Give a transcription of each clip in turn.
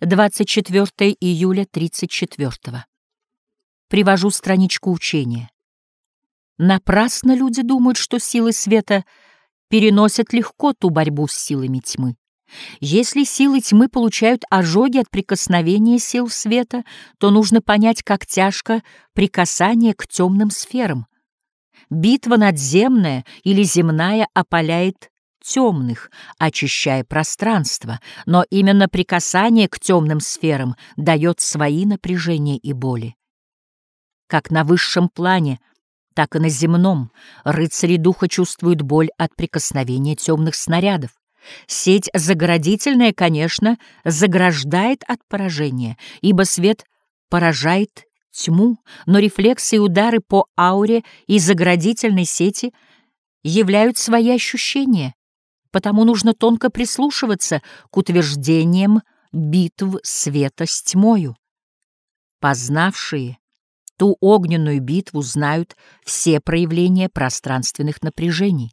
24 июля 34 -го. Привожу страничку учения. Напрасно люди думают, что силы света переносят легко ту борьбу с силами тьмы. Если силы тьмы получают ожоги от прикосновения сил света, то нужно понять, как тяжко прикасание к темным сферам. Битва надземная или земная опаляет темных, очищая пространство, но именно прикасание к темным сферам дает свои напряжения и боли. Как на высшем плане, так и на земном рыцари духа чувствуют боль от прикосновения темных снарядов. Сеть заградительная, конечно, заграждает от поражения, ибо свет поражает тьму, но рефлексы и удары по ауре и заградительной сети являют свои ощущения, потому нужно тонко прислушиваться к утверждениям битв света с тьмою. Познавшие ту огненную битву знают все проявления пространственных напряжений.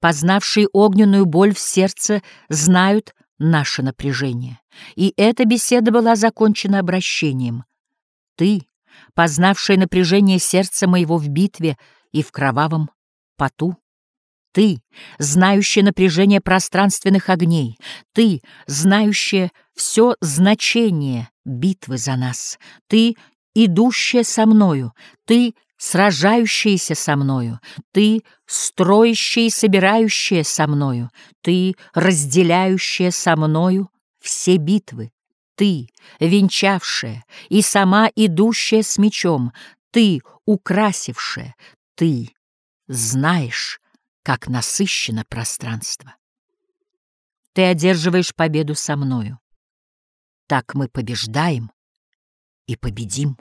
Познавшие огненную боль в сердце знают наше напряжение. И эта беседа была закончена обращением. Ты, познавшая напряжение сердца моего в битве и в кровавом поту, ты, знающая напряжение пространственных огней, ты, знающая все значение битвы за нас, ты, идущая со мною, ты, сражающаяся со мною, ты, строящая и собирающая со мною, ты, разделяющая со мною все битвы, ты, венчавшая и сама идущая с мечом, ты, украсившая, ты, знаешь, как насыщено пространство. Ты одерживаешь победу со мною. Так мы побеждаем и победим.